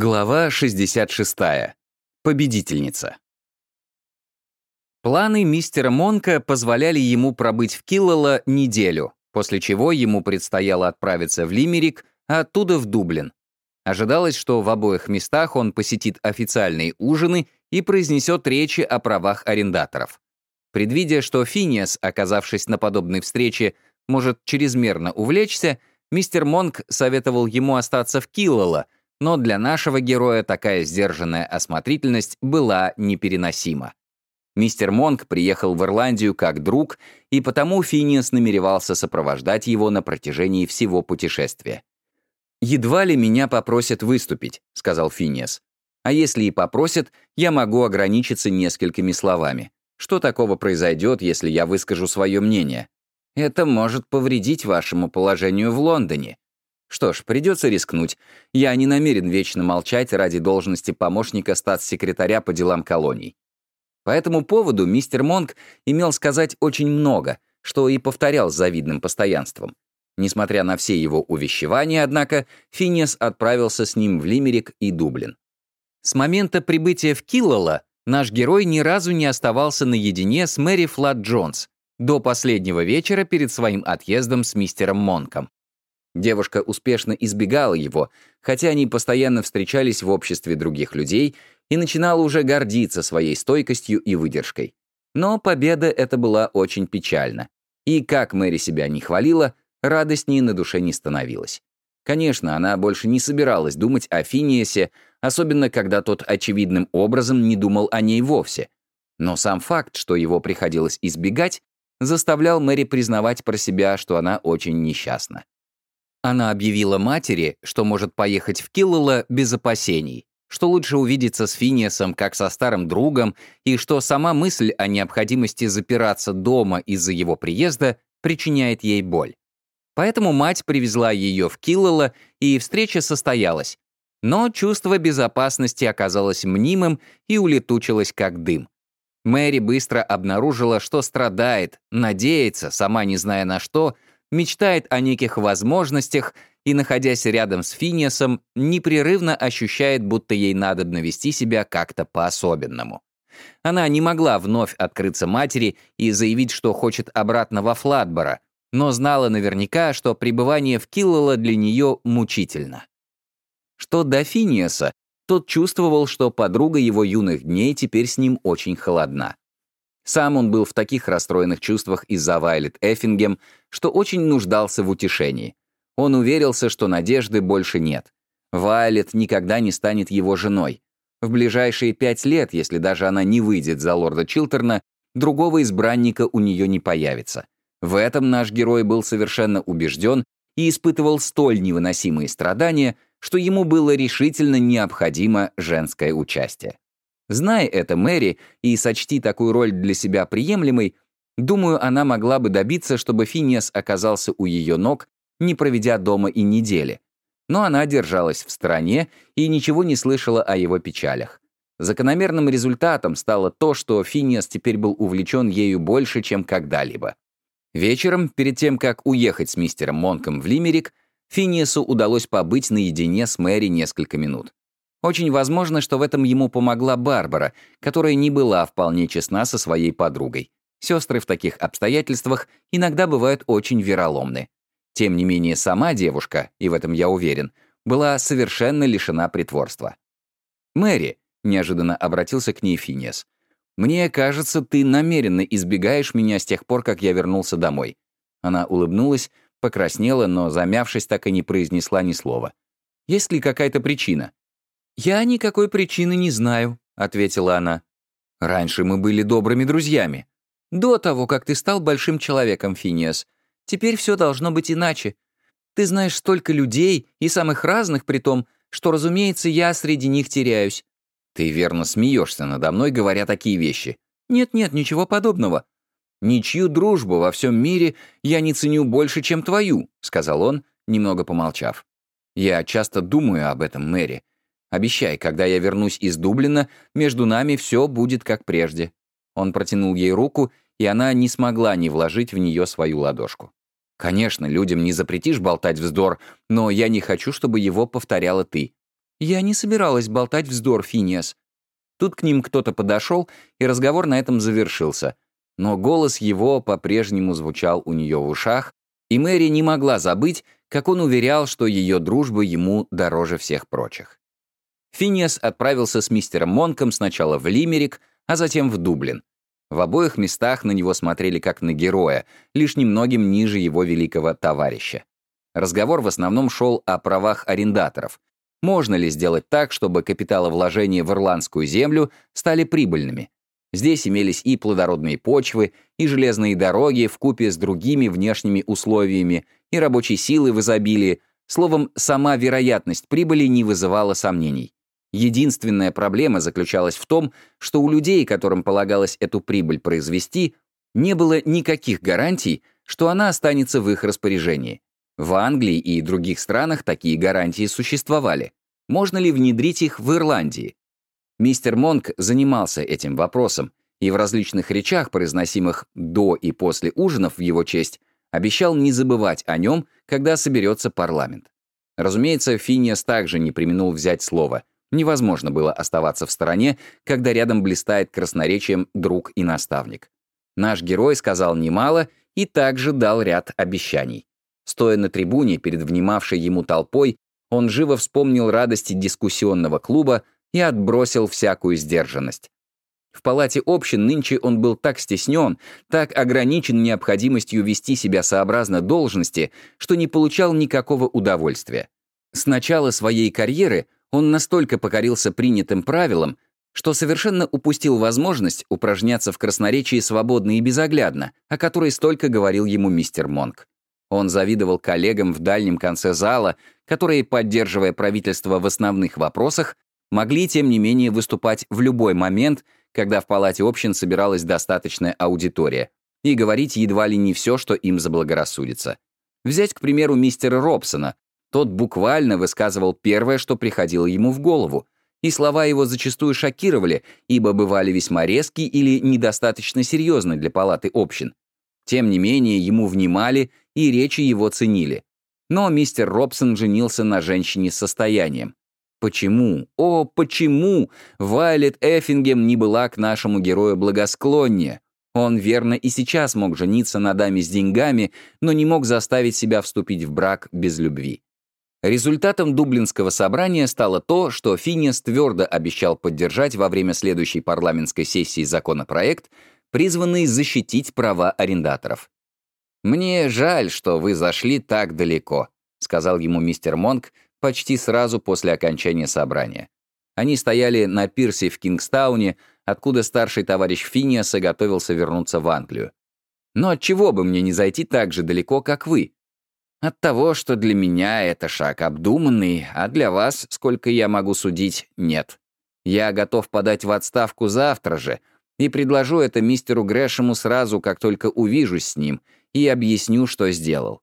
Глава 66. Победительница. Планы мистера Монка позволяли ему пробыть в Киллала неделю, после чего ему предстояло отправиться в Лимерик, а оттуда в Дублин. Ожидалось, что в обоих местах он посетит официальные ужины и произнесет речи о правах арендаторов. Предвидя, что Финиас, оказавшись на подобной встрече, может чрезмерно увлечься, мистер Монк советовал ему остаться в Киллала — но для нашего героя такая сдержанная осмотрительность была непереносима. Мистер Монк приехал в Ирландию как друг, и потому Финиас намеревался сопровождать его на протяжении всего путешествия. «Едва ли меня попросят выступить», — сказал Финиас. «А если и попросят, я могу ограничиться несколькими словами. Что такого произойдет, если я выскажу свое мнение? Это может повредить вашему положению в Лондоне. Что ж, придется рискнуть. Я не намерен вечно молчать ради должности помощника статс-секретаря по делам колоний. По этому поводу мистер Монк имел сказать очень много, что и повторял с завидным постоянством. Несмотря на все его увещевания, однако, Финиас отправился с ним в Лимерик и Дублин. С момента прибытия в Киллала наш герой ни разу не оставался наедине с Мэри Флат Джонс до последнего вечера перед своим отъездом с мистером Монком. Девушка успешно избегала его, хотя они постоянно встречались в обществе других людей и начинала уже гордиться своей стойкостью и выдержкой. Но победа эта была очень печальна. И как Мэри себя не хвалила, радостнее на душе не становилась. Конечно, она больше не собиралась думать о Финиасе, особенно когда тот очевидным образом не думал о ней вовсе. Но сам факт, что его приходилось избегать, заставлял Мэри признавать про себя, что она очень несчастна. Она объявила матери, что может поехать в Киллала без опасений, что лучше увидеться с Финиасом как со старым другом, и что сама мысль о необходимости запираться дома из-за его приезда причиняет ей боль. Поэтому мать привезла ее в Киллала, и встреча состоялась. Но чувство безопасности оказалось мнимым и улетучилось как дым. Мэри быстро обнаружила, что страдает, надеется, сама не зная на что, мечтает о неких возможностях и, находясь рядом с Финиасом, непрерывно ощущает, будто ей надо навести себя как-то по-особенному. Она не могла вновь открыться матери и заявить, что хочет обратно во Флатборо, но знала наверняка, что пребывание в Киллала для нее мучительно. Что до Финиаса, тот чувствовал, что подруга его юных дней теперь с ним очень холодна. Сам он был в таких расстроенных чувствах из-за Вайлет Эффингем, что очень нуждался в утешении. Он уверился, что надежды больше нет. Вайлет никогда не станет его женой. В ближайшие пять лет, если даже она не выйдет за лорда Чилтерна, другого избранника у нее не появится. В этом наш герой был совершенно убежден и испытывал столь невыносимые страдания, что ему было решительно необходимо женское участие. Зная это Мэри и сочти такую роль для себя приемлемой, думаю, она могла бы добиться, чтобы Финиас оказался у ее ног, не проведя дома и недели. Но она держалась в стороне и ничего не слышала о его печалях. Закономерным результатом стало то, что Финиас теперь был увлечен ею больше, чем когда-либо. Вечером, перед тем, как уехать с мистером Монком в Лимерик, Финиасу удалось побыть наедине с Мэри несколько минут. Очень возможно, что в этом ему помогла Барбара, которая не была вполне честна со своей подругой. Сестры в таких обстоятельствах иногда бывают очень вероломны. Тем не менее, сама девушка, и в этом я уверен, была совершенно лишена притворства. «Мэри», — неожиданно обратился к ней Финиас, «мне кажется, ты намеренно избегаешь меня с тех пор, как я вернулся домой». Она улыбнулась, покраснела, но, замявшись, так и не произнесла ни слова. «Есть ли какая-то причина?» «Я никакой причины не знаю», — ответила она. «Раньше мы были добрыми друзьями. До того, как ты стал большим человеком, Финиас. Теперь все должно быть иначе. Ты знаешь столько людей, и самых разных при том, что, разумеется, я среди них теряюсь. Ты верно смеешься надо мной, говоря такие вещи. Нет-нет, ничего подобного. Ничью дружбу во всем мире я не ценю больше, чем твою», — сказал он, немного помолчав. «Я часто думаю об этом, Мэри, Обещай, когда я вернусь из Дублина, между нами все будет как прежде». Он протянул ей руку, и она не смогла не вложить в нее свою ладошку. «Конечно, людям не запретишь болтать вздор, но я не хочу, чтобы его повторяла ты. «Я не собиралась болтать вздор, Финиас». Тут к ним кто-то подошел, и разговор на этом завершился. Но голос его по-прежнему звучал у нее в ушах, и Мэри не могла забыть, как он уверял, что ее дружба ему дороже всех прочих. Финиас отправился с мистером Монком сначала в Лимерик, а затем в Дублин. В обоих местах на него смотрели как на героя, лишь немногим ниже его великого товарища. Разговор в основном шел о правах арендаторов. Можно ли сделать так, чтобы капиталовложения в ирландскую землю стали прибыльными? Здесь имелись и плодородные почвы, и железные дороги в купе с другими внешними условиями, и рабочей силы в изобилии. Словом, сама вероятность прибыли не вызывала сомнений. Единственная проблема заключалась в том, что у людей, которым полагалось эту прибыль произвести, не было никаких гарантий, что она останется в их распоряжении. В Англии и других странах такие гарантии существовали. Можно ли внедрить их в Ирландии? Мистер Монк занимался этим вопросом, и в различных речах, произносимых до и после ужинов в его честь, обещал не забывать о нем, когда соберется парламент. Разумеется, Финиас также не применул взять слово — Невозможно было оставаться в стороне, когда рядом блистает красноречием друг и наставник. Наш герой сказал немало и также дал ряд обещаний. Стоя на трибуне перед внимавшей ему толпой, он живо вспомнил радости дискуссионного клуба и отбросил всякую сдержанность. В палате общин нынче он был так стеснен, так ограничен необходимостью вести себя сообразно должности, что не получал никакого удовольствия. С начала своей карьеры он настолько покорился принятым правилам, что совершенно упустил возможность упражняться в красноречии свободно и безоглядно, о которой столько говорил ему мистер Монк. Он завидовал коллегам в дальнем конце зала, которые, поддерживая правительство в основных вопросах, могли, тем не менее, выступать в любой момент, когда в палате общин собиралась достаточная аудитория, и говорить едва ли не все, что им заблагорассудится. Взять, к примеру, мистера Робсона, тот буквально высказывал первое, что приходило ему в голову, и слова его зачастую шокировали, ибо бывали весьма резки или недостаточно серьезны для палаты общин. Тем не менее, ему внимали и речи его ценили. Но мистер Робсон женился на женщине с состоянием. Почему, о, почему Вайлет Эффингем не была к нашему герою благосклоннее? Он, верно, и сейчас мог жениться на даме с деньгами, но не мог заставить себя вступить в брак без любви. Результатом Дублинского собрания стало то, что Финиас твердо обещал поддержать во время следующей парламентской сессии законопроект, призванный защитить права арендаторов. «Мне жаль, что вы зашли так далеко», — сказал ему мистер Монк почти сразу после окончания собрания. Они стояли на пирсе в Кингстауне, откуда старший товарищ Финиаса готовился вернуться в Англию. «Но отчего бы мне не зайти так же далеко, как вы? От того, что для меня это шаг обдуманный, а для вас, сколько я могу судить, нет. Я готов подать в отставку завтра же и предложу это мистеру Грэшему сразу, как только увижусь с ним, и объясню, что сделал.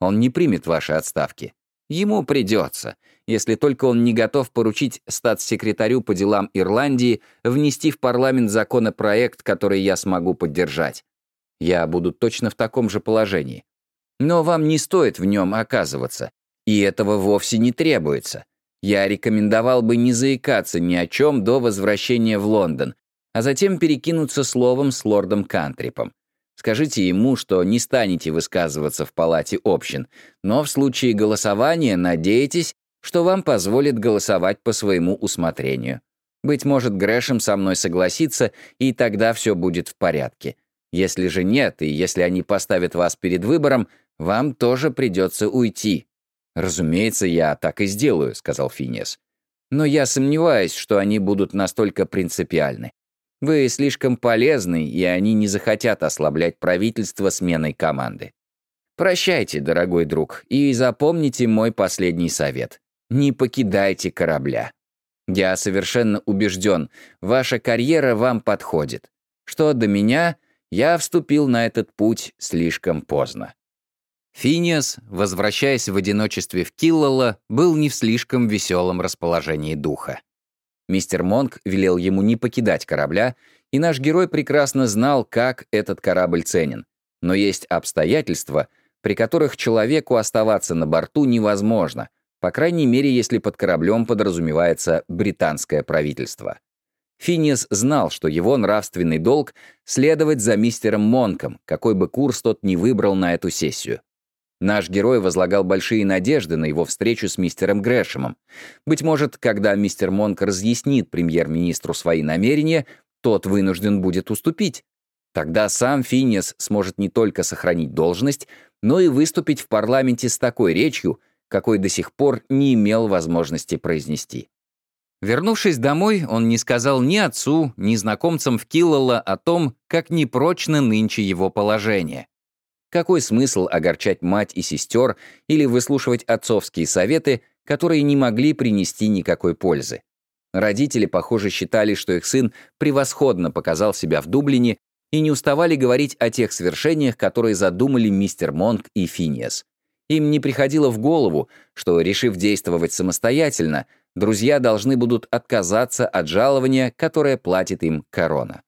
Он не примет ваши отставки. Ему придется, если только он не готов поручить статс-секретарю по делам Ирландии внести в парламент законопроект, который я смогу поддержать. Я буду точно в таком же положении. Но вам не стоит в нем оказываться, и этого вовсе не требуется. Я рекомендовал бы не заикаться ни о чем до возвращения в Лондон, а затем перекинуться словом с лордом Кантрипом. Скажите ему, что не станете высказываться в палате общин, но в случае голосования надеетесь, что вам позволит голосовать по своему усмотрению. Быть может, Грэшем со мной согласится, и тогда все будет в порядке. Если же нет, и если они поставят вас перед выбором, вам тоже придется уйти». «Разумеется, я так и сделаю», — сказал Финес. «Но я сомневаюсь, что они будут настолько принципиальны. Вы слишком полезны, и они не захотят ослаблять правительство сменой команды. Прощайте, дорогой друг, и запомните мой последний совет. Не покидайте корабля. Я совершенно убежден, ваша карьера вам подходит. Что до меня, я вступил на этот путь слишком поздно. Финиас, возвращаясь в одиночестве в Киллала, был не в слишком веселом расположении духа. Мистер Монк велел ему не покидать корабля, и наш герой прекрасно знал, как этот корабль ценен. Но есть обстоятельства, при которых человеку оставаться на борту невозможно, По крайней мере, если под кораблем подразумевается британское правительство. Финиас знал, что его нравственный долг — следовать за мистером Монком, какой бы курс тот ни выбрал на эту сессию. Наш герой возлагал большие надежды на его встречу с мистером Грэшемом. Быть может, когда мистер Монк разъяснит премьер-министру свои намерения, тот вынужден будет уступить. Тогда сам Финиас сможет не только сохранить должность, но и выступить в парламенте с такой речью, какой до сих пор не имел возможности произнести. Вернувшись домой, он не сказал ни отцу, ни знакомцам в Киллала о том, как непрочно нынче его положение. Какой смысл огорчать мать и сестер или выслушивать отцовские советы, которые не могли принести никакой пользы? Родители, похоже, считали, что их сын превосходно показал себя в Дублине и не уставали говорить о тех свершениях, которые задумали мистер Монк и Финиас. Им не приходило в голову, что, решив действовать самостоятельно, друзья должны будут отказаться от жалования, которое платит им корона.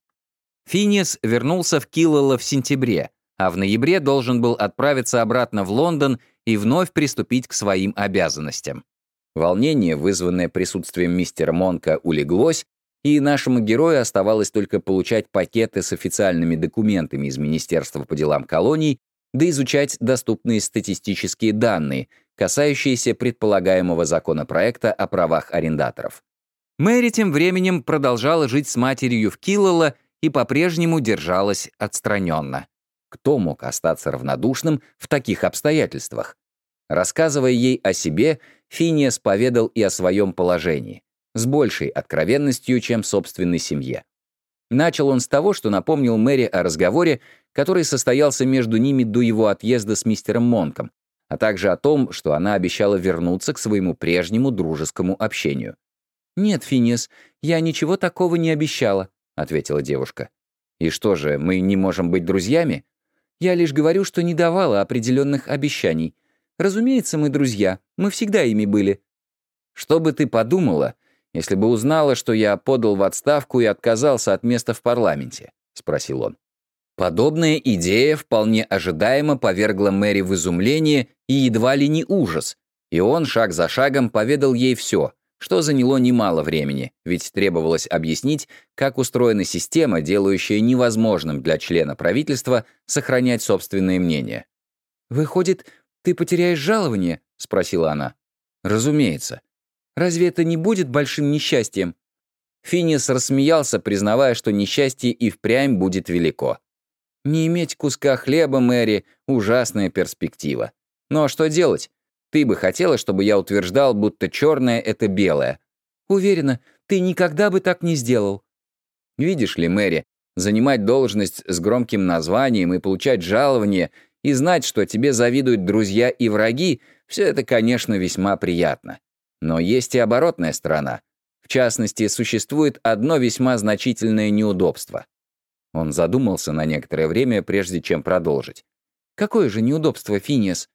Финиас вернулся в Киллала в сентябре, а в ноябре должен был отправиться обратно в Лондон и вновь приступить к своим обязанностям. Волнение, вызванное присутствием мистера Монка, улеглось, и нашему герою оставалось только получать пакеты с официальными документами из Министерства по делам колоний, да изучать доступные статистические данные, касающиеся предполагаемого законопроекта о правах арендаторов. Мэри тем временем продолжала жить с матерью в Киллала и по-прежнему держалась отстраненно. Кто мог остаться равнодушным в таких обстоятельствах? Рассказывая ей о себе, Финиас поведал и о своем положении, с большей откровенностью, чем собственной семье. Начал он с того, что напомнил Мэри о разговоре, который состоялся между ними до его отъезда с мистером Монком, а также о том, что она обещала вернуться к своему прежнему дружескому общению. «Нет, Финиас, я ничего такого не обещала», — ответила девушка. «И что же, мы не можем быть друзьями?» «Я лишь говорю, что не давала определенных обещаний. Разумеется, мы друзья, мы всегда ими были». «Что бы ты подумала, если бы узнала, что я подал в отставку и отказался от места в парламенте?» — спросил он. Подобная идея вполне ожидаемо повергла Мэри в изумление и едва ли не ужас, и он шаг за шагом поведал ей все, что заняло немало времени, ведь требовалось объяснить, как устроена система, делающая невозможным для члена правительства сохранять собственное мнение. «Выходит, ты потеряешь жалование?» — спросила она. «Разумеется. Разве это не будет большим несчастьем?» Финис рассмеялся, признавая, что несчастье и впрямь будет велико. Не иметь куска хлеба, Мэри, ужасная перспектива. А что делать? Ты бы хотела, чтобы я утверждал, будто черное — это белое. Уверена, ты никогда бы так не сделал. Видишь ли, Мэри, занимать должность с громким названием и получать жалование и знать, что тебе завидуют друзья и враги, все это, конечно, весьма приятно. Но есть и оборотная сторона. В частности, существует одно весьма значительное неудобство — он задумался на некоторое время, прежде чем продолжить. «Какое же неудобство, Финиас?»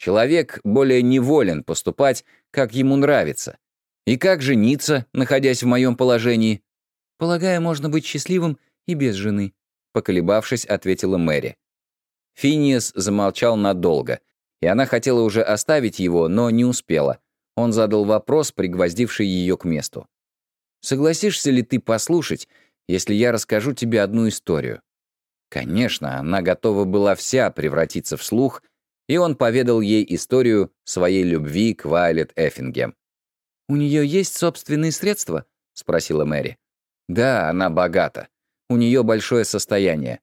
«Человек более неволен поступать, как ему нравится. И как жениться, находясь в моем положении?» «Полагаю, можно быть счастливым и без жены», — поколебавшись, ответила Мэри. Финиас замолчал надолго, и она хотела уже оставить его, но не успела. Он задал вопрос, пригвоздивший ее к месту. «Согласишься ли ты послушать, если я расскажу тебе одну историю?» Конечно, она готова была вся превратиться в слух, и он поведал ей историю своей любви к Вайлет Эффингем. «У нее есть собственные средства?» — спросила Мэри. «Да, она богата. У нее большое состояние.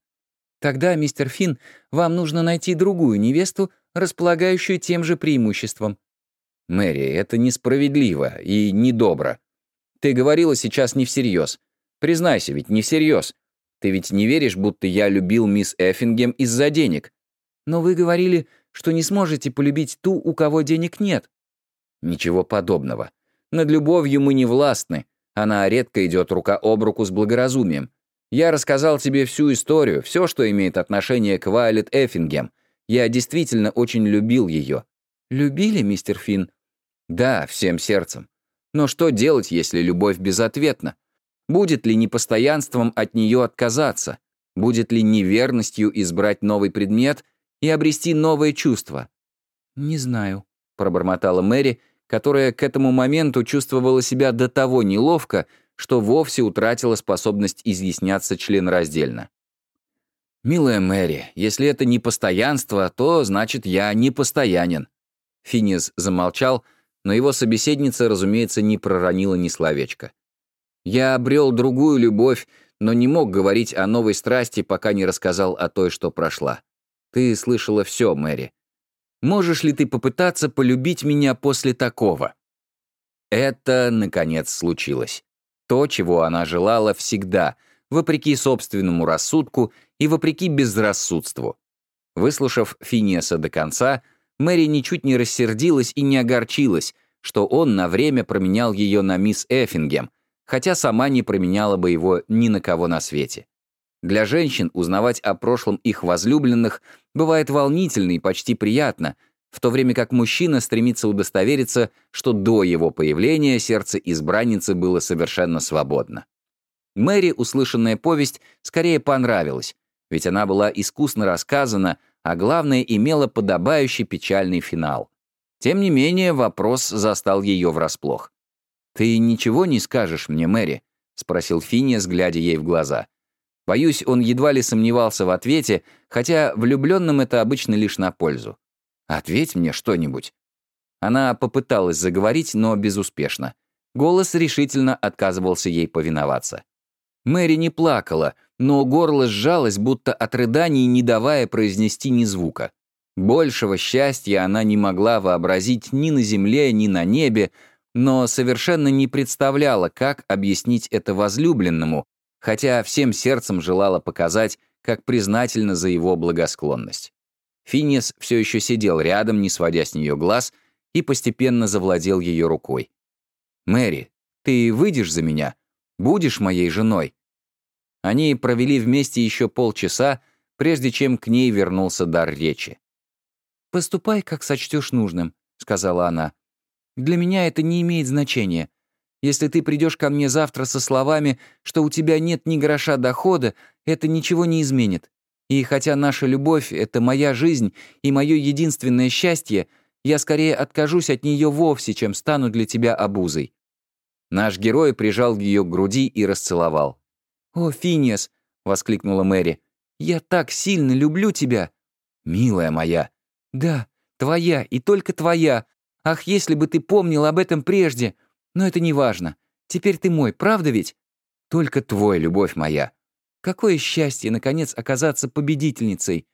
Тогда, мистер Финн, вам нужно найти другую невесту, располагающую тем же преимуществом». «Мэри, это несправедливо и недобро. Ты говорила сейчас не всерьез. Признайся, ведь не всерьез. Ты ведь не веришь, будто я любил мисс Эффингем из-за денег. Но вы говорили, что не сможете полюбить ту, у кого денег нет. Ничего подобного. Над любовью мы не властны. Она редко идет рука об руку с благоразумием. Я рассказал тебе всю историю, все, что имеет отношение к Вайлет Эффингем. Я действительно очень любил ее. Любили, мистер Финн? Да, всем сердцем. Но что делать, если любовь безответна? Будет ли непостоянством от нее отказаться? Будет ли неверностью избрать новый предмет и обрести новое чувство? «Не знаю», — пробормотала Мэри, которая к этому моменту чувствовала себя до того неловко, что вовсе утратила способность изъясняться членораздельно. «Милая Мэри, если это не постоянство, то значит я непостоянен». Финис замолчал, но его собеседница, разумеется, не проронила ни словечка. «Я обрел другую любовь, но не мог говорить о новой страсти, пока не рассказал о той, что прошла. Ты слышала все, Мэри. Можешь ли ты попытаться полюбить меня после такого?» Это, наконец, случилось. То, чего она желала всегда, вопреки собственному рассудку и вопреки безрассудству. Выслушав Финиаса до конца, Мэри ничуть не рассердилась и не огорчилась, что он на время променял ее на мисс Эффингем, хотя сама не променяла бы его ни на кого на свете. Для женщин узнавать о прошлом их возлюбленных бывает волнительно и почти приятно, в то время как мужчина стремится удостовериться, что до его появления сердце избранницы было совершенно свободно. Мэри услышанная повесть скорее понравилась, ведь она была искусно рассказана, а главное, имела подобающий печальный финал. Тем не менее, вопрос застал ее врасплох. «Ты ничего не скажешь мне, Мэри?» — спросил Финиас, глядя ей в глаза. Боюсь, он едва ли сомневался в ответе, хотя влюбленным это обычно лишь на пользу. «Ответь мне что-нибудь». Она попыталась заговорить, но безуспешно. Голос решительно отказывался ей повиноваться. Мэри не плакала, но горло сжалось, будто от рыданий, не давая произнести ни звука. Большего счастья она не могла вообразить ни на земле, ни на небе, но совершенно не представляла, как объяснить это возлюбленному, хотя всем сердцем желала показать, как признательна за его благосклонность. Финес все еще сидел рядом, не сводя с нее глаз, и постепенно завладел ее рукой. «Мэри, ты выйдешь за меня? Будешь моей женой?» Они провели вместе еще полчаса, прежде чем к ней вернулся дар речи. «Поступай, как сочтешь нужным», — сказала она. «Для меня это не имеет значения. Если ты придешь ко мне завтра со словами, что у тебя нет ни гроша дохода, это ничего не изменит. И хотя наша любовь — это моя жизнь и мое единственное счастье, я скорее откажусь от нее вовсе, чем стану для тебя обузой». Наш герой прижал ее к груди и расцеловал. «О, Финиас!» — воскликнула Мэри. «Я так сильно люблю тебя!» «Милая моя!» «Да, твоя и только твоя. Ах, если бы ты помнил об этом прежде! Но это не важно. Теперь ты мой, правда ведь? Только твой, любовь моя. Какое счастье, наконец, оказаться победительницей!»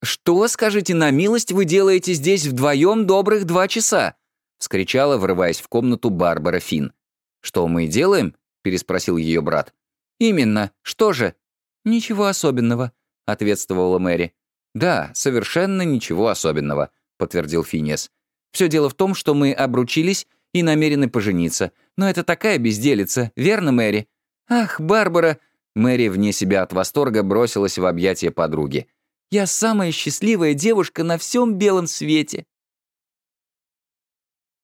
«Что, скажите на милость, вы делаете здесь вдвоем добрых два часа?» — вскричала, врываясь в комнату Барбара Финн. «Что мы делаем?» — переспросил ее брат. «Именно. Что же?» «Ничего особенного», — ответствовала Мэри. «Да, совершенно ничего особенного», — подтвердил Финиас. «Все дело в том, что мы обручились и намерены пожениться. Но это такая безделица, верно, Мэри?» «Ах, Барбара!» Мэри вне себя от восторга бросилась в объятия подруги. «Я самая счастливая девушка на всем белом свете!»